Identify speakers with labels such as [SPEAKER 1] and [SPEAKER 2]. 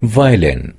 [SPEAKER 1] violin.